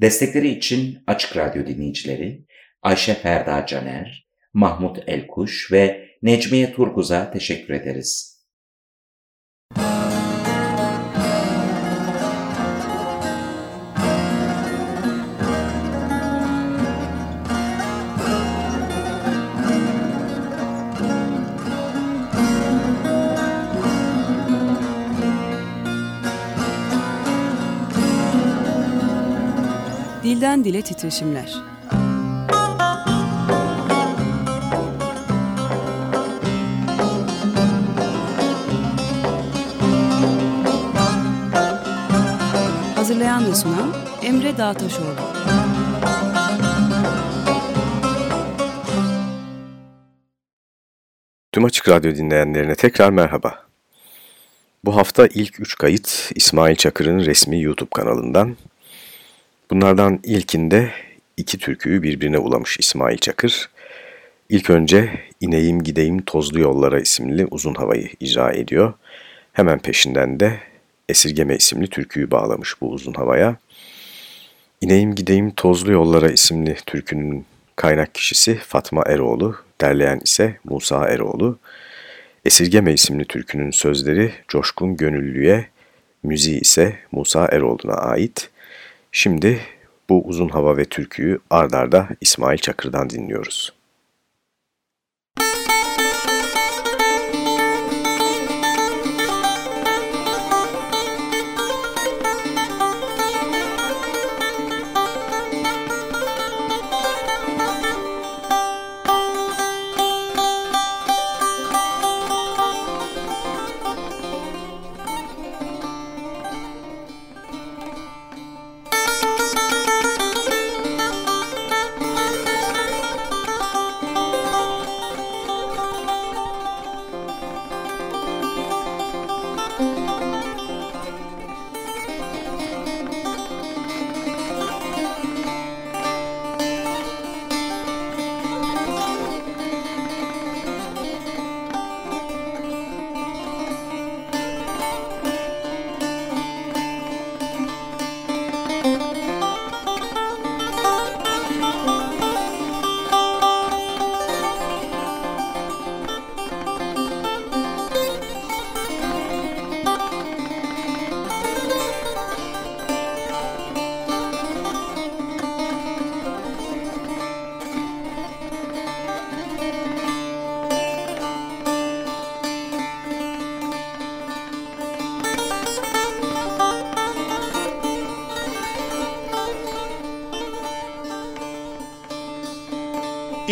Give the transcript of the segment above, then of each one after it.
Destekleri için Açık Radyo dinleyicileri Ayşe Ferda Caner, Mahmut Elkuş ve Necmiye Turguz'a teşekkür ederiz. Dilden Dile Titreşimler. Hazırlayan ve sunan Emre Dağtaşoğlu. Tüm Açık Radyo dinleyenlerine tekrar merhaba. Bu hafta ilk üç kayıt İsmail Çakır'ın resmi YouTube kanalından Bunlardan ilkinde iki türküyü birbirine ulamış İsmail Çakır. İlk önce İneyim Gideyim Tozlu Yollara isimli uzun havayı icra ediyor. Hemen peşinden de Esirgeme isimli türküyü bağlamış bu uzun havaya. İneyim Gideyim Tozlu Yollara isimli türkünün kaynak kişisi Fatma Eroğlu, derleyen ise Musa Eroğlu. Esirgeme isimli türkünün sözleri Coşkun Gönüllü'ye, müziği ise Musa Eroğlu'na ait. Şimdi bu uzun hava ve türküyü ardarda İsmail Çakır'dan dinliyoruz.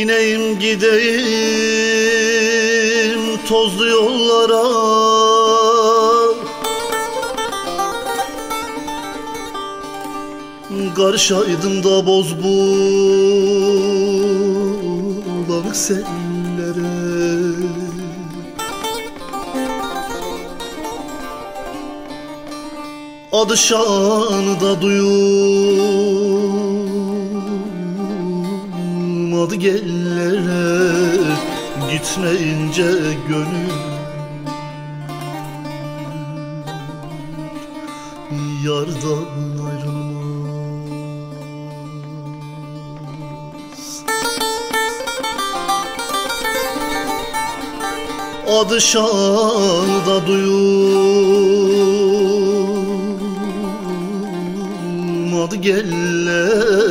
İneyim gideyim tozlu yollara. Karışaydım da boz bulanık sellere. Adı şanı da duyur Olmadı gellere gitmeyince gönül. Yardan ayrılmaz. Adı şanı duyulmadı gellere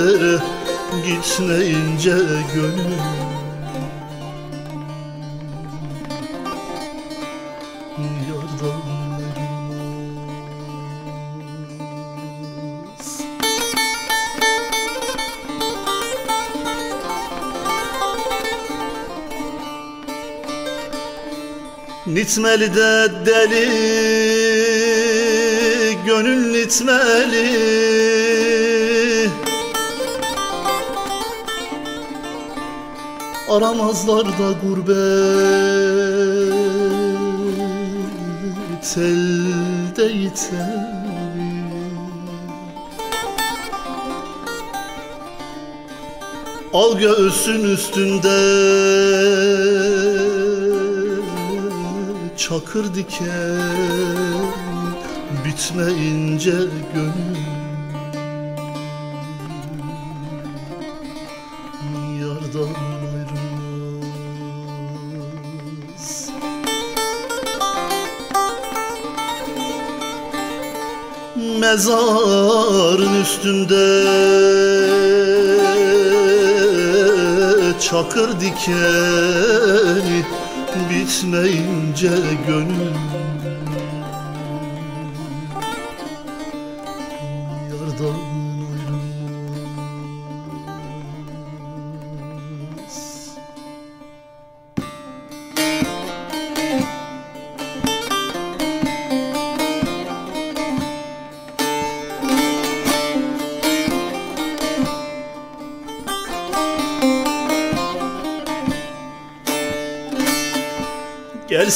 gitmeyince gönül. Nitmeli de deli gönül nitmeli aramazlar da gurbet. Elde iter Al göğsün üstünde Çakır diken Bitmeyince gönül. Yardan Mezarın üstünde çakır dikeni bitmeyince gönül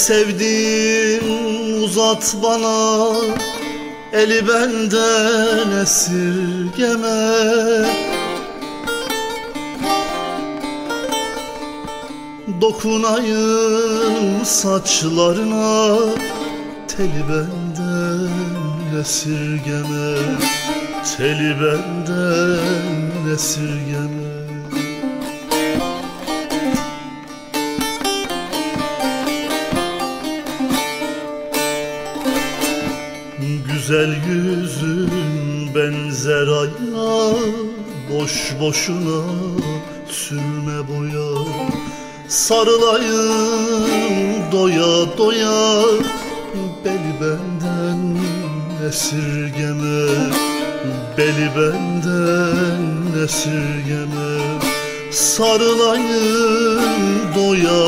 sevdim uzat bana. Eli benden esirgeme. Dokunayım saçlarına Teli benden esirgeme. Teli benden esirgeme Güzel yüzün benzer aya Boş boşuna sürme boya Sarılayım doya doya Beli benden esirgeme. Beli benden esirgeme. Sarılayım doya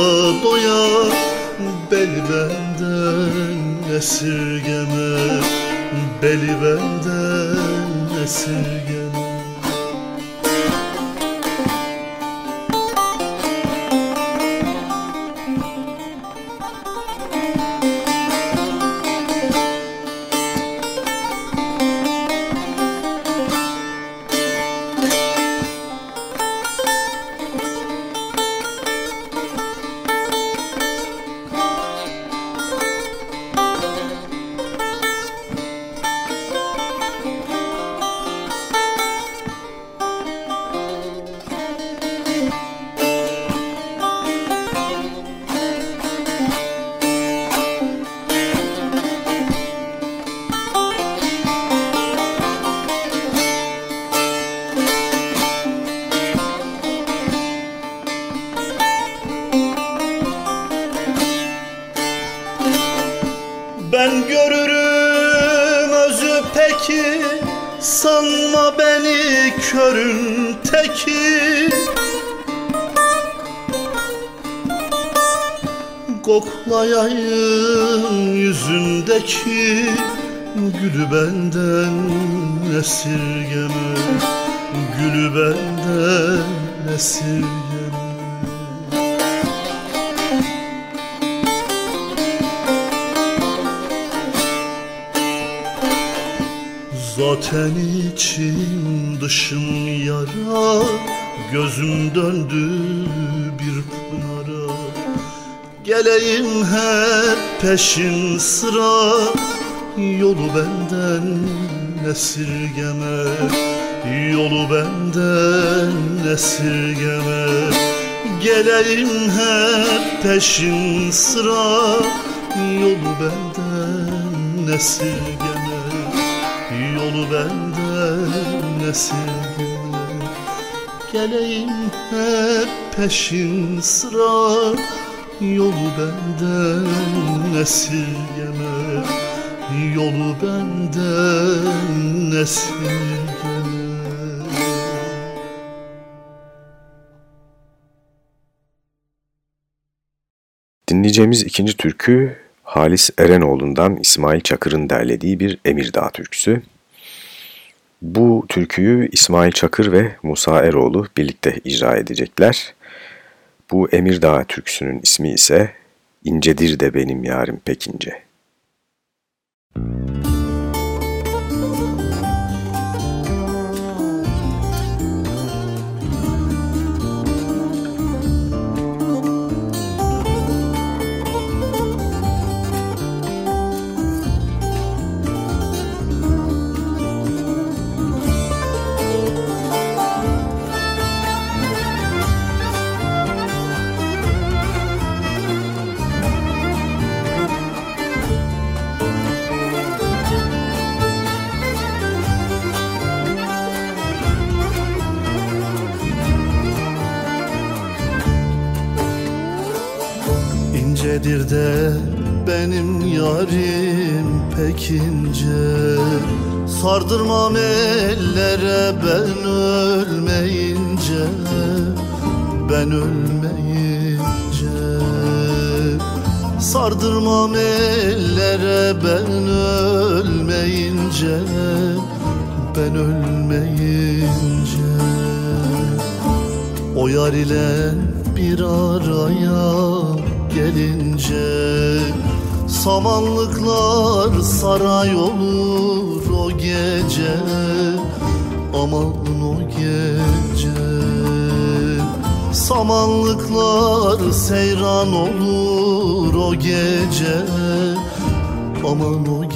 doya Beli benden esirgeme Beli benden esirgeme Zaten içim dışım yara Gözüm döndü bir pınara. Geleyim hep peşin sıra Yolu benden esirgeme. Yolu benden esirgeme. Geleyim hep peşin sıra Yolu benden esirgeme Yolu benden esirgeme Geleyim hep peşin sıra Yolu benden esirgeme Yolu benden esirgeme Dinleyeceğimiz ikinci türkü Halis Erenoğlu'ndan İsmail Çakır'ın derlediği bir Emirdağ türküsü. Bu türküyü İsmail Çakır ve Musa Eroğlu birlikte icra edecekler. Bu Emirdağ türküsünün ismi ise İncedir de benim yarim pekince. Yarim pek ince Sardırmam ellere ben ölmeyince Ben ölmeyince. Sardırmam ellere ben ölmeyince Ben ölmeyince. O yar ile bir araya gelince Samanlıklar saray olur o gece. Aman o gece. Samanlıklar seyran olur o gece. Aman o gece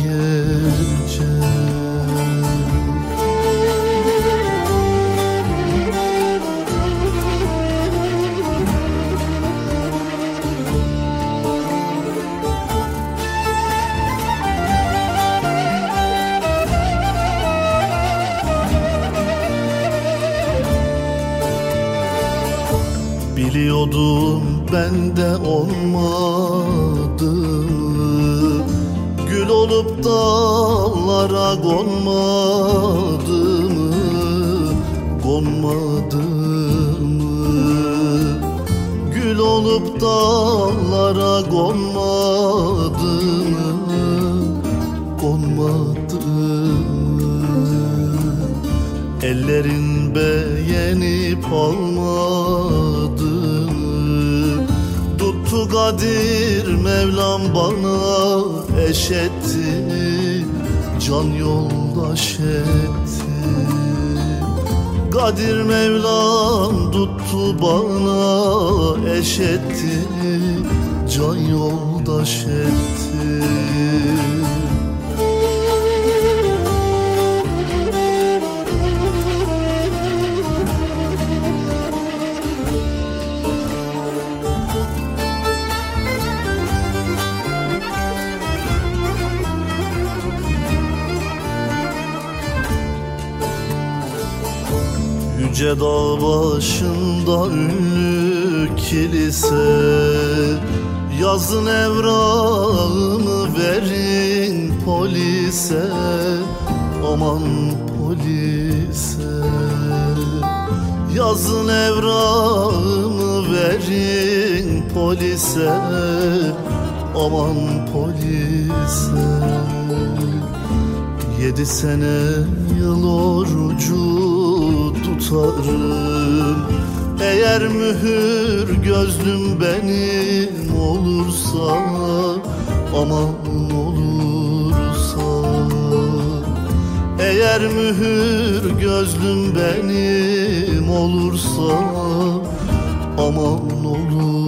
bende olmadığını Gül olup dallara konmadığımı Konmadığımı Gül olup dallara konmadığımı Konmadığımı Ellerin beğenip almadığını Tuttu Kadir Mevlam bana eş etti Can yoldaş etti. Kadir Mevlam tuttu bana eş etti Can yoldaş etti Yüce dağ başında ünlü kilise. Yazın evrağını verin polise. Aman polise. Yazın evrağını verin polise. Aman polise. Yedi sene yıl orucu tutarım Eğer mühür gözlüm benim olursa Aman olursa. Eğer mühür gözlüm benim olursa Aman olursa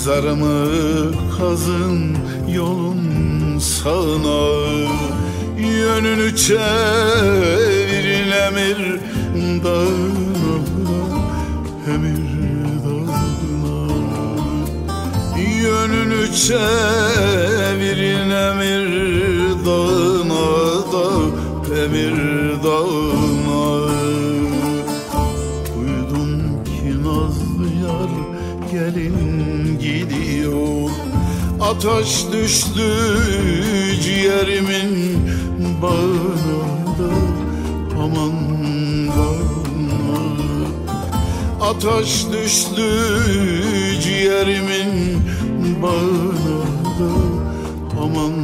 Mezarımı kazın yolun sağına. Yönünü çevirin emir dağına Emir dağına. Yönünü çevirin emir dağına da Emir Ateş düştü ciğerimin bağına da Aman bağına Ateş düştü ciğerimin bağına da Aman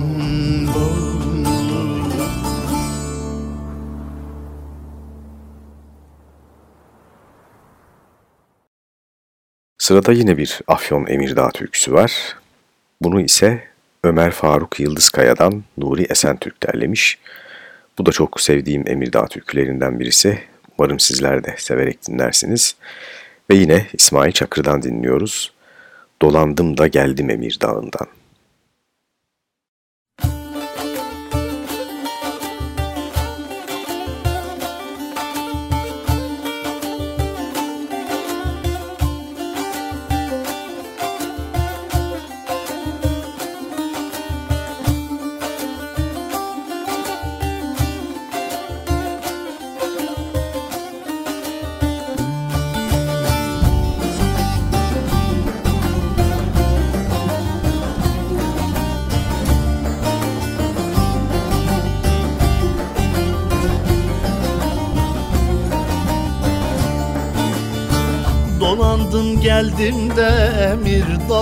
bağına Sırada yine bir Afyon Emirdağ türküsü var. Bunu ise Ömer Faruk Yıldızkaya'dan Nuri Esentürk derlemiş. Bu da çok sevdiğim Emirdağ türkülerinden birisi. Umarım sizler de severek dinlersiniz. Ve yine İsmail Çakır'dan dinliyoruz. Dolandım da geldim Emirdağ'ından.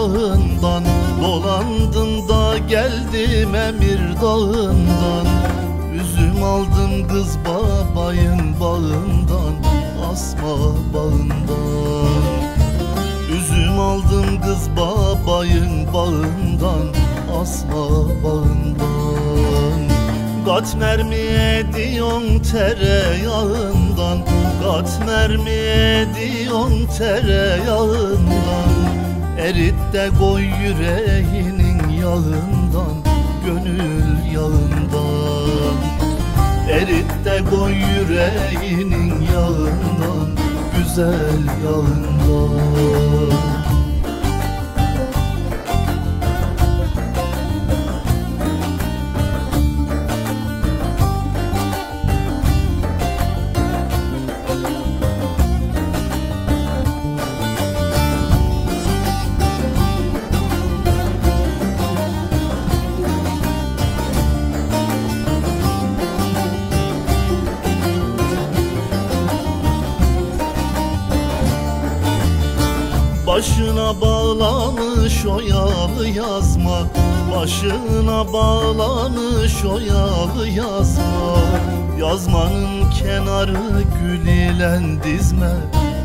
Dağından Dolandım da geldim Emir dağından. Üzüm aldım kız babayın bağından Asma bağından. Üzüm aldım kız babayın bağından Asma bağından. Kat mermi ediyon tereyağından Kat mermi ediyon tereyağından Erit de koy yüreğinin yağından Gönül yağından. Erit de koy yüreğinin yağından Güzel yağından bağlamış o yağlı yazma. Başına bağlamış o yağlı yazma. Yazmanın kenarı gül ile dizme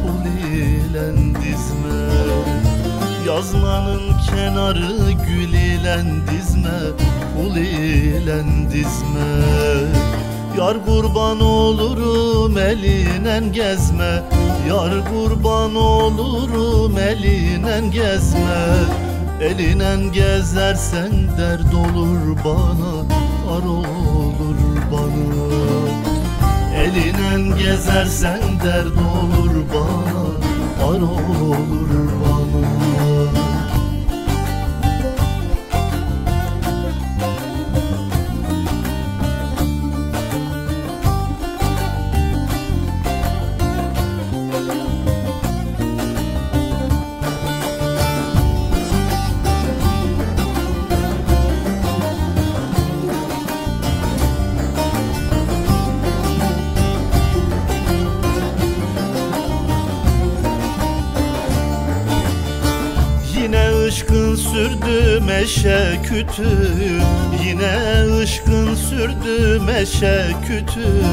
Pul ile dizme. Yazmanın kenarı gül ile dizme Pul ile dizme. Yar kurban olurum elinen gezme. Yar kurban olurum elinen gezme Elinen gezersen dert olur bana Ar olur bana. Elinen gezersen dert olur bana Ar olur bana ışkın sürdü meşe kütü. Yine ışkın sürdü meşe kütü.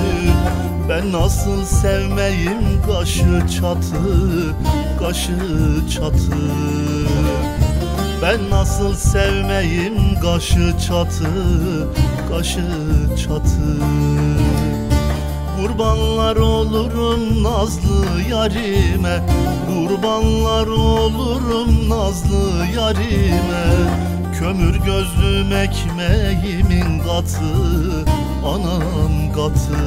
Ben nasıl sevmeyim kaşı çatı Kaşı çatı. Ben nasıl sevmeyim kaşı çatı Kaşı çatı Kurbanlar olurum nazlı yarime. Kurbanlar olurum nazlı yarime. Kömür gözlüm ekmeğimin katı Anam katı.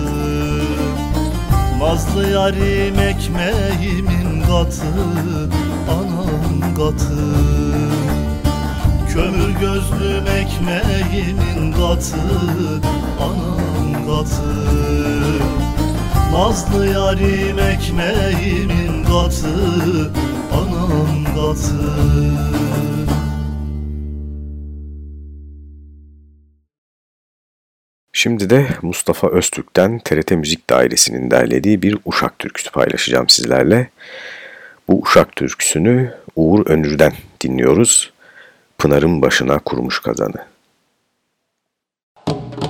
Nazlı yarim ekmeğimin katı Anam katı. Kömür gözlüm ekmeğimin katı Anam katı Nazlı yarim ekmeğimin katı Anam katı Şimdi de Mustafa Öztürk'ten TRT Müzik Dairesi'nin derlediği bir Uşak türküsü paylaşacağım sizlerle. Bu Uşak türküsünü Uğur Önür'den dinliyoruz. Pınar'ın başına kurmuş kazanı. Pınarın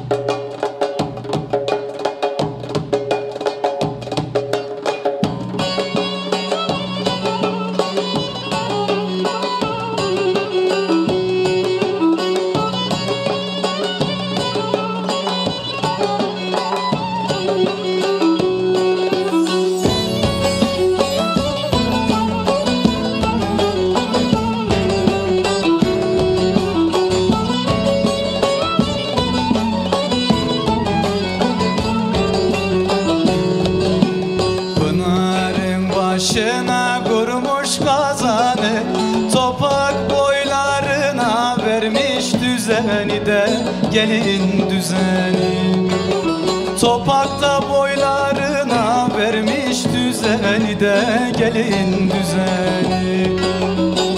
Gelin düzeni. Topakta boylarına vermiş düzeni de Gelin düzeni.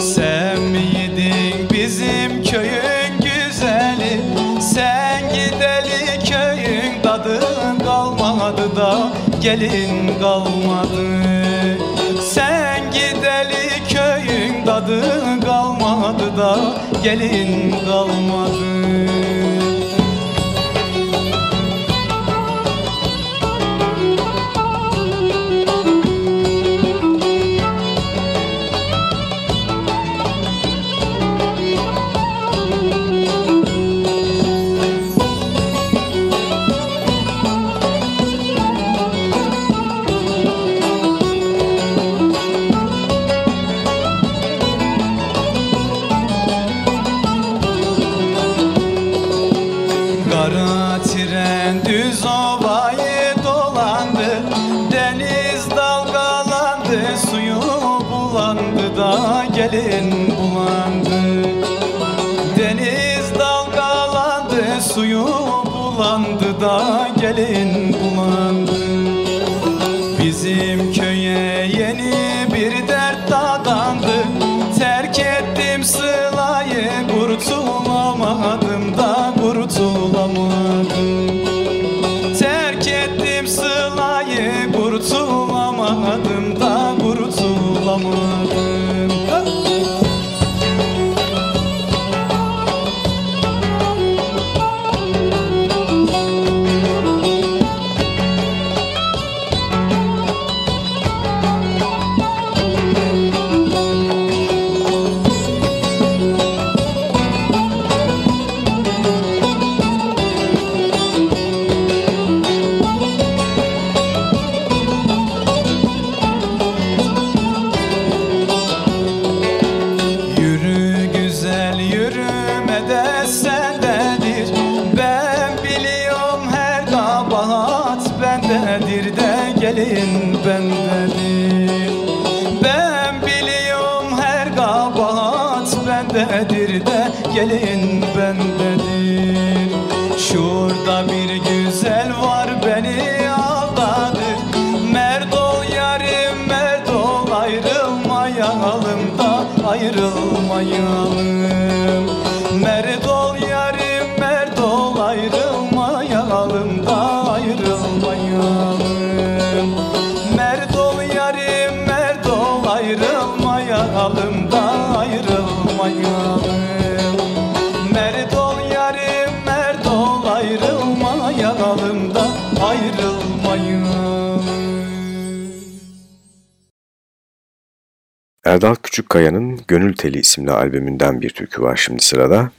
Sen miydin bizim köyün güzeli? Sen gideli köyün tadın kalmadı da gelin kalmadı. Sen gideli kadın kalmadı da gelin kalmadı gelin gelin Erdal Küçükkaya'nın Gönül Teli isimli albümünden bir türkü var şimdi sırada.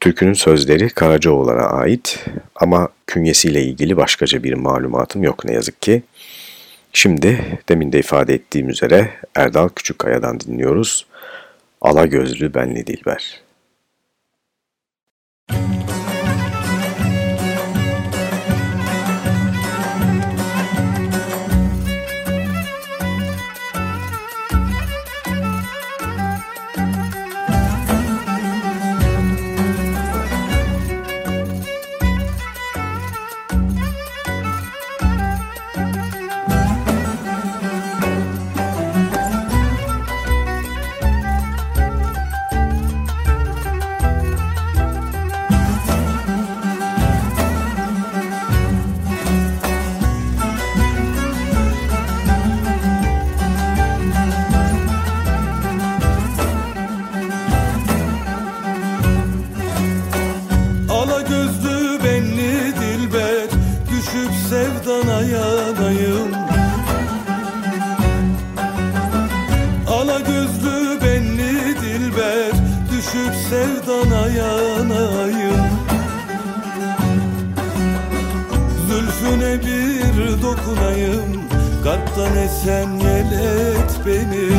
Türkünün sözleri Karacaoğlan'a ait ama künyesiyle ilgili başkaca bir malumatım yok ne yazık ki. Şimdi demin de ifade ettiğim üzere Erdal Küçükkaya'dan dinliyoruz. Ala gözlü benli dilber. Ala Zülfüne bir dokunayım Kalpten esen yelet beni.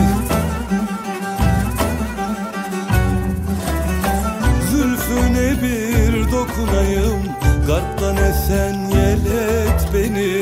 Zülfüne bir dokunayım Kalpten esen yelet beni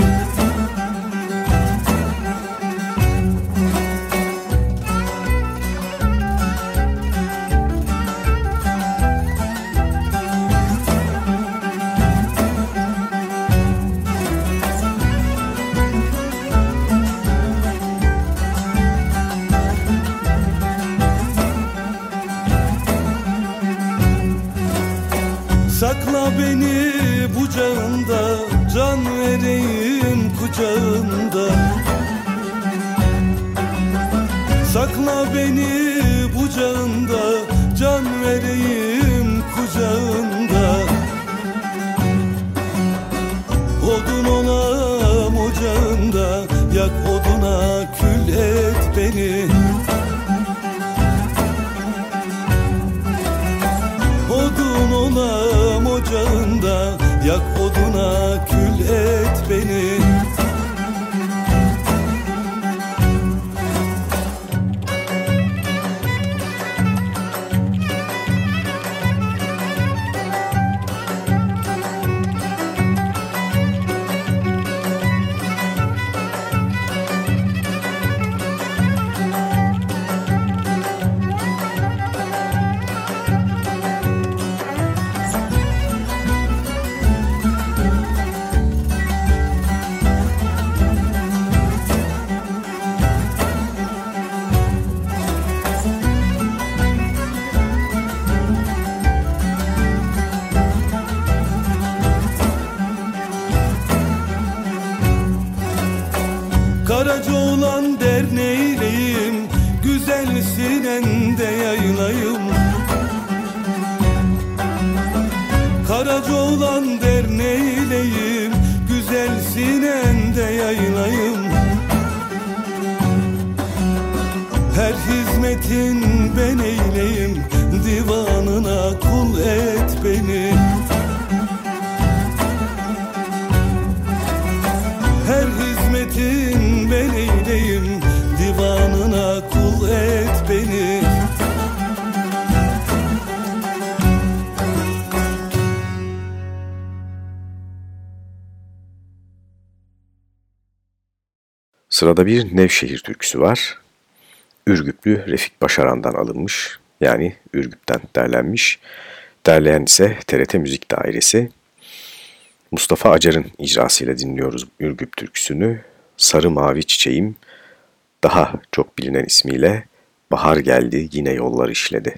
Sırada bir Nevşehir türküsü var. Ürgüplü Refik Başaran'dan alınmış. Yani Ürgüp'ten derlenmiş. Derleyen ise TRT Müzik Dairesi. Mustafa Acar'ın icrasıyla dinliyoruz Ürgüp türküsünü. Sarı Mavi Çiçeğim daha çok bilinen ismiyle Bahar geldi yine yollar işledi.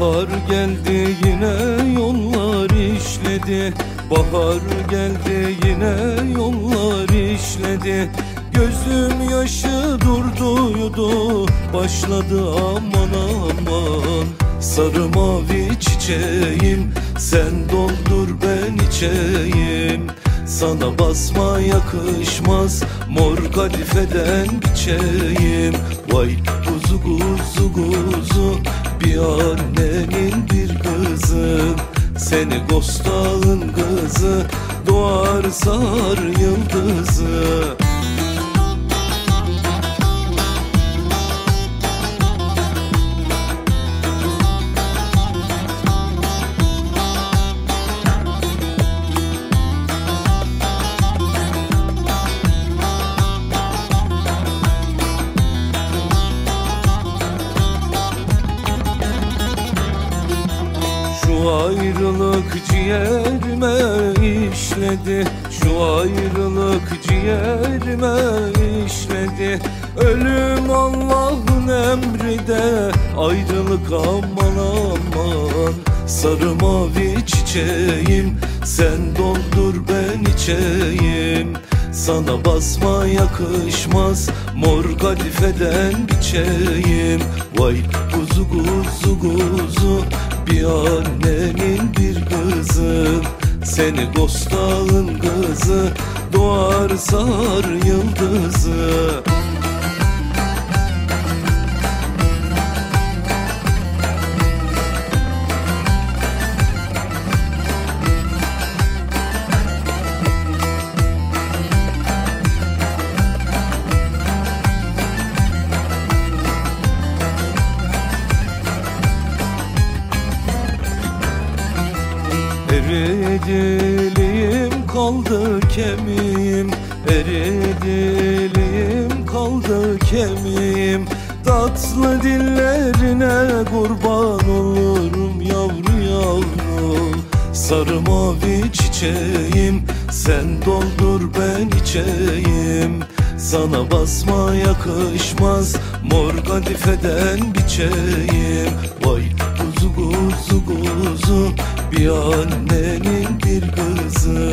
Bahar geldi yine yollar işledi. Bahar geldi yine yollar işledi. Gözüm yaşı durduydu Başladı aman aman. Sarı mavi çiçeğim Sen doldur ben içeyim. Sana basma yakışmaz Mor kalifeden biçeyim Vay kuzu kuzu kuzu Bir annenin bir kızı Seni Gostağın kızı Doğar sar yıldızı aman aman Sarı mavi çiçeğim. Sen doldur ben içeyim sana basma yakışmaz. Mor kalifeden biçeyim. Vay kuzu kuzu kuzu Bir annenin bir kızı. Seni Gostağın kızı Doğar sar yıldızı Eridiliğim kaldı kemiğim. Eridiliğim kaldı kemiğim. Tatlı dillerine kurban olurum yavru yavru. Sarı mavi içeyim Sen doldur ben içeyim. Sana basma yakışmaz Mor kadifeden biçeyim. Vay kuzu kuzu kuzu Bir annenin bir kızı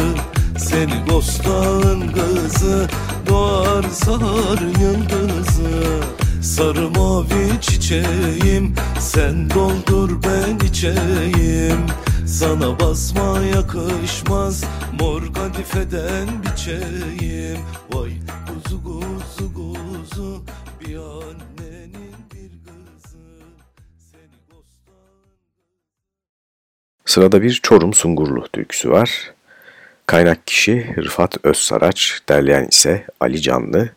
Seni dostağın kızı Doğar sar yıldızı. Sarı mavi çiçeğim Sen doldur ben içeyim. Sana basma yakışmaz Mor kadifeden biçeyim. Vay kuzu kuzu kuzu Bir annenin Sırada bir Çorum Sungurlu türküsü var. Kaynak kişi Rıfat Özsaraç, derleyen ise Ali Canlı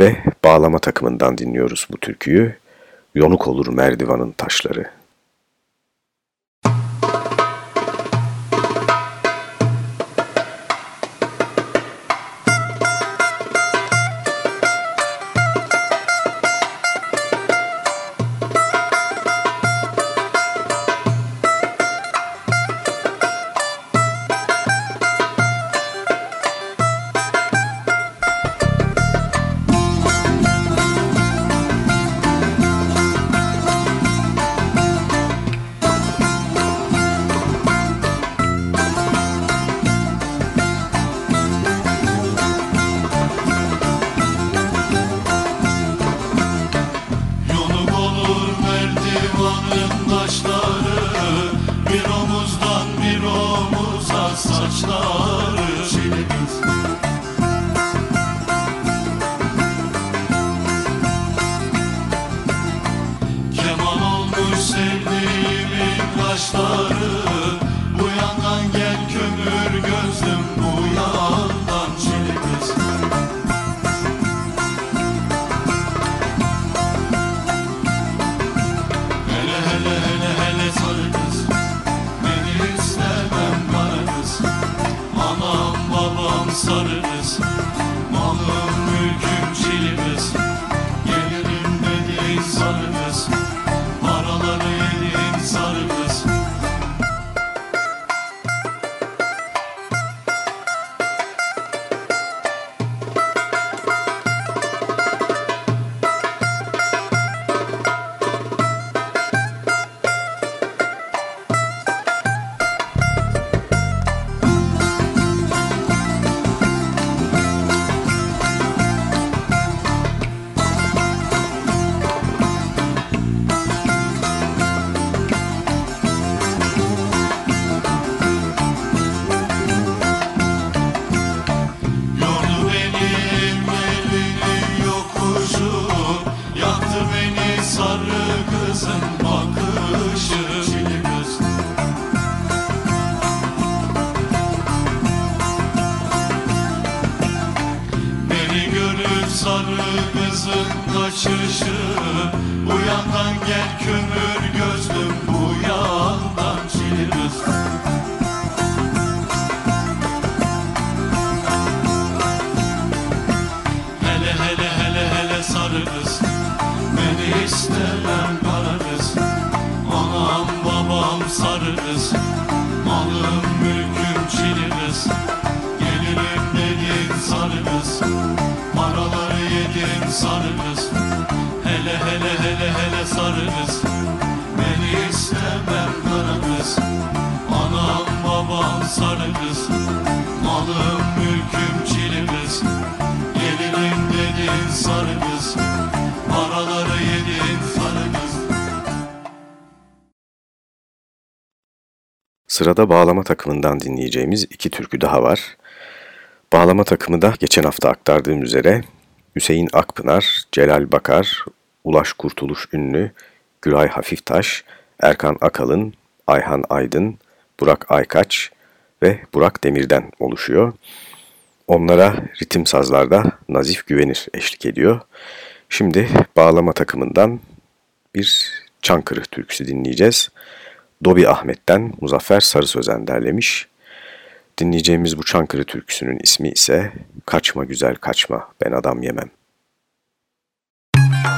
ve bağlama takımından dinliyoruz bu türküyü. Yonuk olur merdivanın taşları. Sırada bağlama takımından dinleyeceğimiz iki türkü daha var. Bağlama takımı da geçen hafta aktardığım üzere Hüseyin Akpınar, Celal Bakar, Ulaş Kurtuluş Ünlü, Güray Hafiftaş, Erkan Akalın, Ayhan Aydın, Burak Aykaç ve Burak Demir'den oluşuyor. Onlara ritim sazlarda Nazif Güvenir eşlik ediyor. Şimdi bağlama takımından bir Çankırı türküsü dinleyeceğiz. Dobi Ahmet'ten Muzaffer Sarı Sözen derlemiş. Dinleyeceğimiz bu Çankırı türküsünün ismi ise Kaçma Güzel Kaçma Ben Adam Yemem. sandım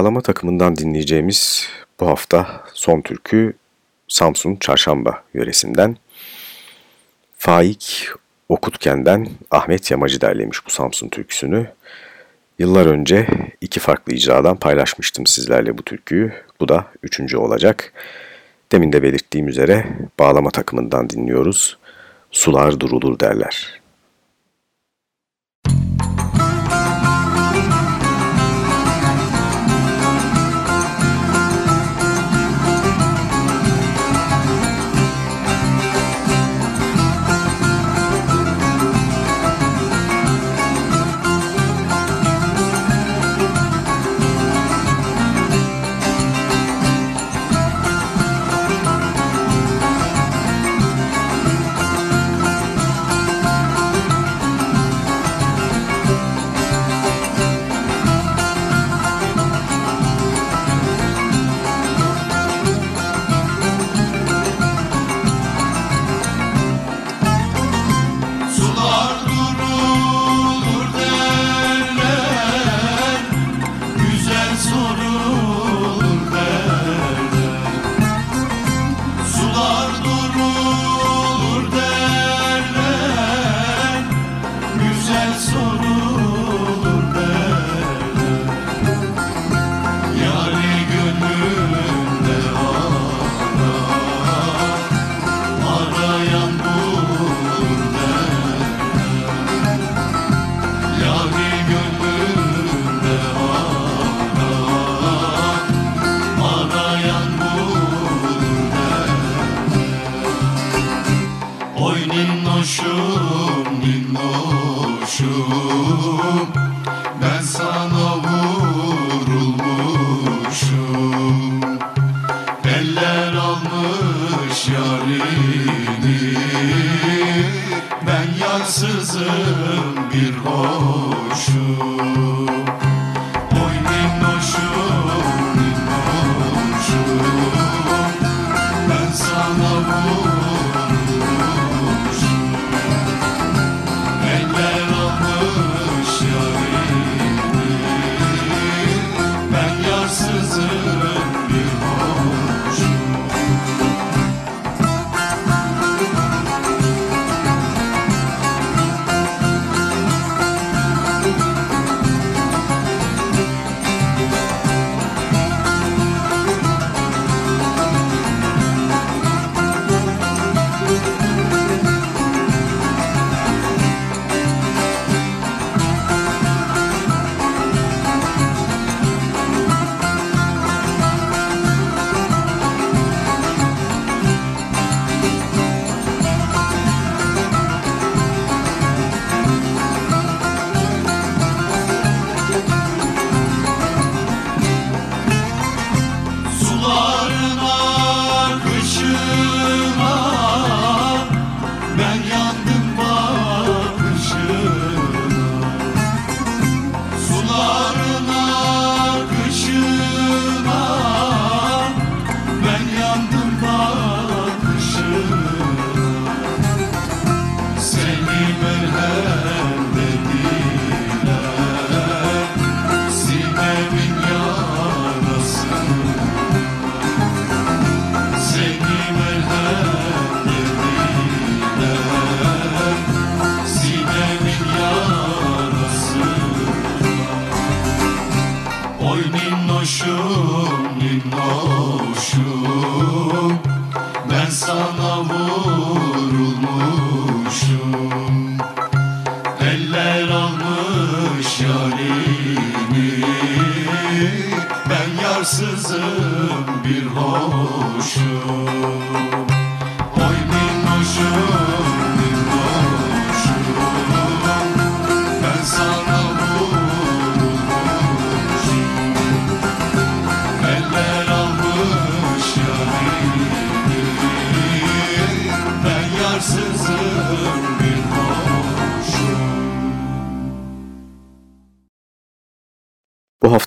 Bağlama takımından dinleyeceğimiz bu hafta son türkü Samsun Çarşamba yöresinden. Faik Okutken'den Ahmet Yamacı derlemiş bu Samsun türküsünü. Yıllar önce iki farklı icradan paylaşmıştım sizlerle bu türküyü. Bu da üçüncü olacak. Demin de belirttiğim üzere bağlama takımından dinliyoruz. Sular durulur derler.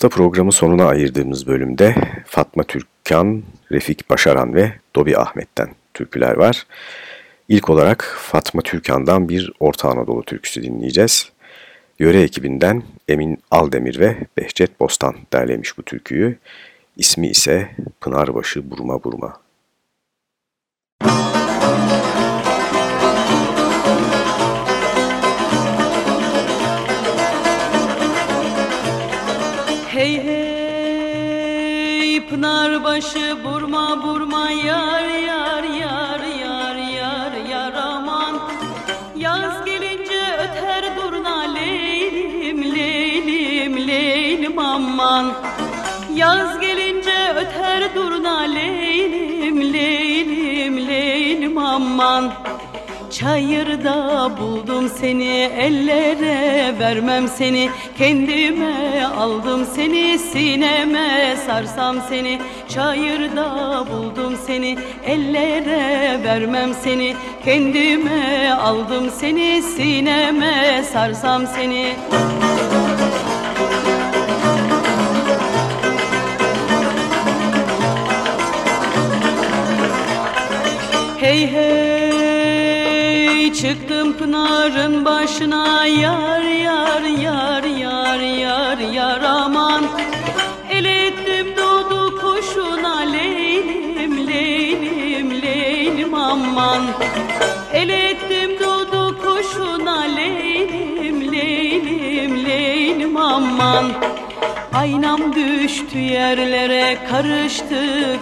Hafta programın sonuna ayırdığımız bölümde Fatma Türkan, Refik Başaran ve Dobi Ahmet'ten türküler var. İlk olarak Fatma Türkan'dan bir Orta Anadolu türküsü dinleyeceğiz. Yöre ekibinden Emin Aldemir ve Behçet Bostan derlemiş bu türküyü. İsmi ise Pınarbaşı Burma Burma. Hey Pınarbaşı burma burma yar yar yar yar yar yar aman. Yaz gelince öter durna leylim leylim leylim aman. Yaz gelince öter durna leylim leylim leylim aman Çayırda buldum seni ellere vermem seni. Kendime aldım seni sineme sarsam seni. Çayırda buldum seni ellere vermem seni. Kendime aldım seni sineme sarsam seni. Hey hey çıktım pınarın başına yar yar yar yar yar yar aman. El ettim doğdu kuşuna leylim leylim leylim aman. El Aynam düştü yerlere, karıştı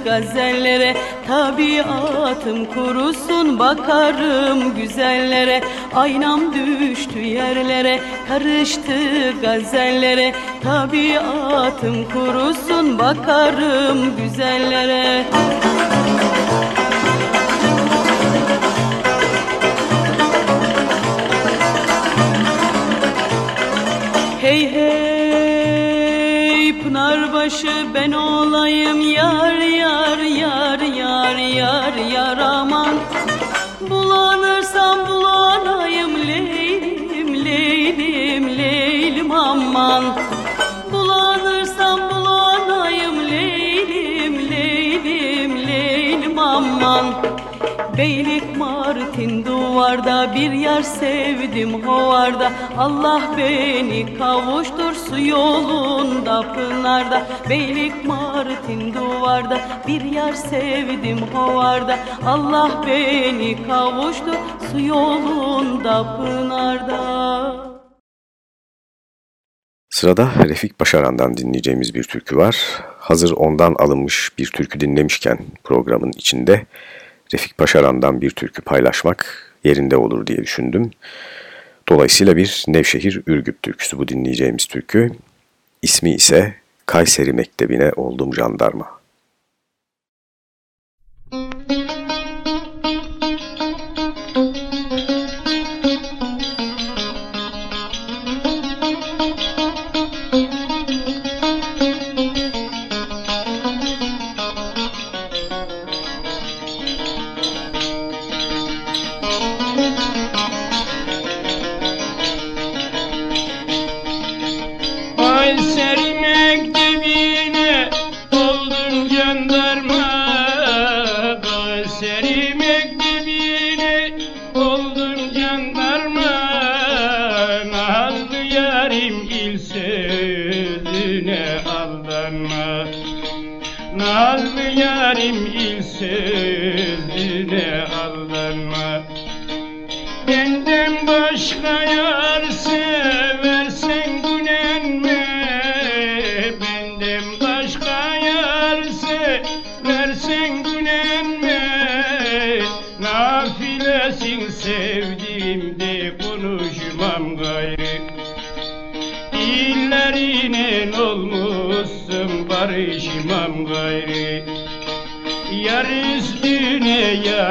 gazellere. Tabiatım kurusun, bakarım güzellere. Aynam düştü yerlere, karıştı gazellere. Tabiatım kurusun, bakarım güzellere. Hey Pınarbaşı ben olayım yar yar yar yar yar yar aman. Bulanırsam bulanayım leylim leylim leylim aman. Bulanırsam bulanayım leylim leylim leylim aman. Beylik Martin duvarda bir yer sevdim hovarda Allah beni kavuştur su yolunda pınarda. Beylik Martin duvarda bir yer sevdim hovarda Allah beni kavuştur su yolunda pınarda. Sırada Refik Başaran'dan dinleyeceğimiz bir türkü var. Hazır ondan alınmış bir türkü dinlemişken programın içinde Refik Başaran'dan bir türkü paylaşmak yerinde olur diye düşündüm. Dolayısıyla bir Nevşehir Ürgüp türküsü bu dinleyeceğimiz türkü. İsmi ise Kayseri Mektebi'ne oldum jandarma.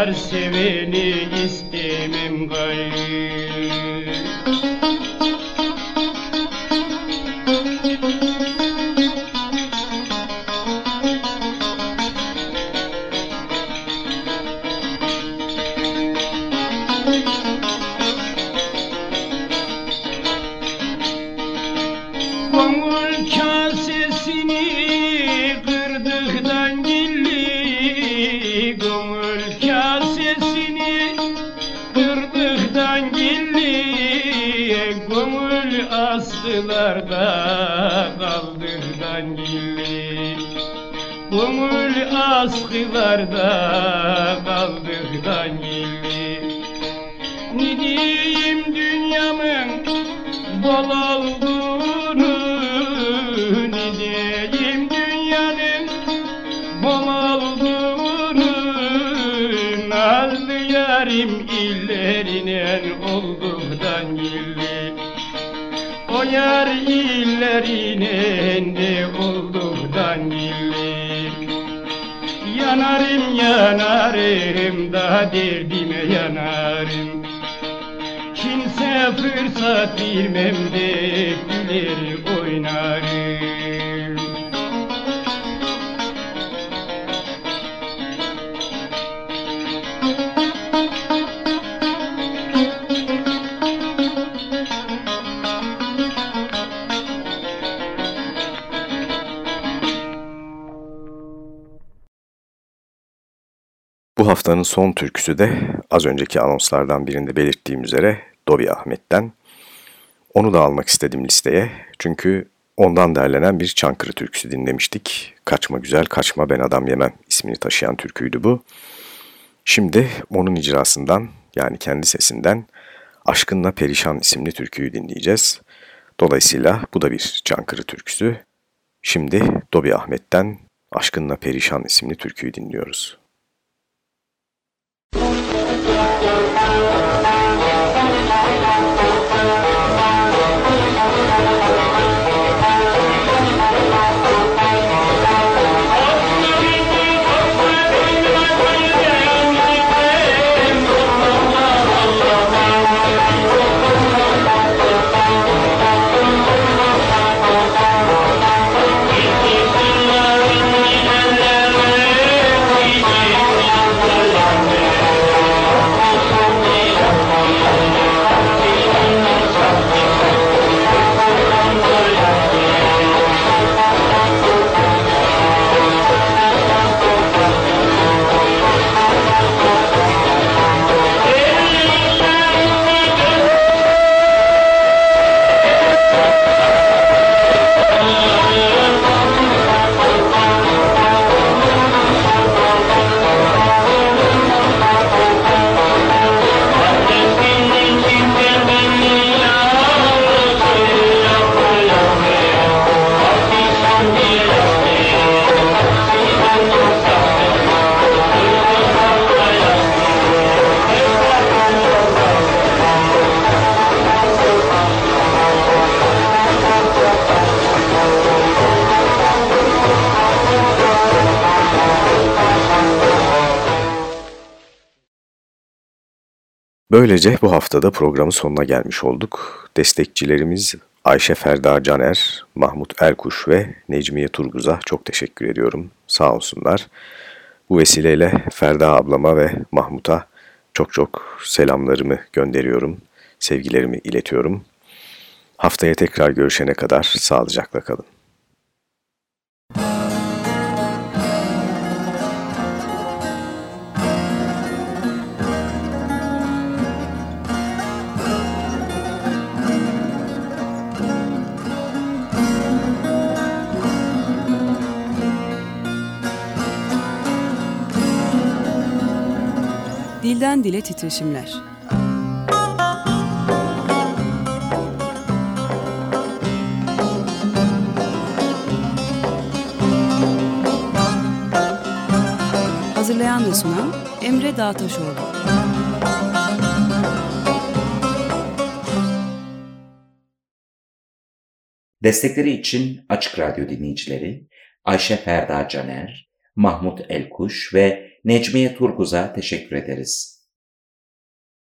Yar seveni istemem gayri Gönül askılarda kaldıktan gilli Ne diyeyim dünyamın bol derdime yanarım. Kimse fırsat vermem de güler Bu haftanın son türküsü de az önceki anonslardan birinde belirttiğim üzere Dobi Ahmet'ten. Onu da almak istedim listeye çünkü ondan derlenen bir Çankırı türküsü dinlemiştik. Kaçma güzel kaçma ben adam yemem ismini taşıyan türküydü bu. Şimdi onun icrasından yani kendi sesinden Aşkınla Perişan isimli türküyü dinleyeceğiz. Dolayısıyla bu da bir Çankırı türküsü. Şimdi Dobi Ahmet'ten Aşkınla Perişan isimli türküyü dinliyoruz. Böylece bu haftada programın sonuna gelmiş olduk. Destekçilerimiz Ayşe Ferda Caner, Mahmut Erkuş ve Necmiye Turguz'a çok teşekkür ediyorum. Sağ olsunlar. Bu vesileyle Ferda ablama ve Mahmut'a çok çok selamlarımı gönderiyorum. Sevgilerimi iletiyorum. Haftaya tekrar görüşene kadar sağlıcakla kalın. Dilden dile titreşimler. Hazırlayan ve sunan Emre Dağtaşoğlu. Destekleri için Açık Radyo dinleyicileri Ayşe Ferda Caner, Mahmut Elkuş ve Necmiye Turguz'a teşekkür ederiz.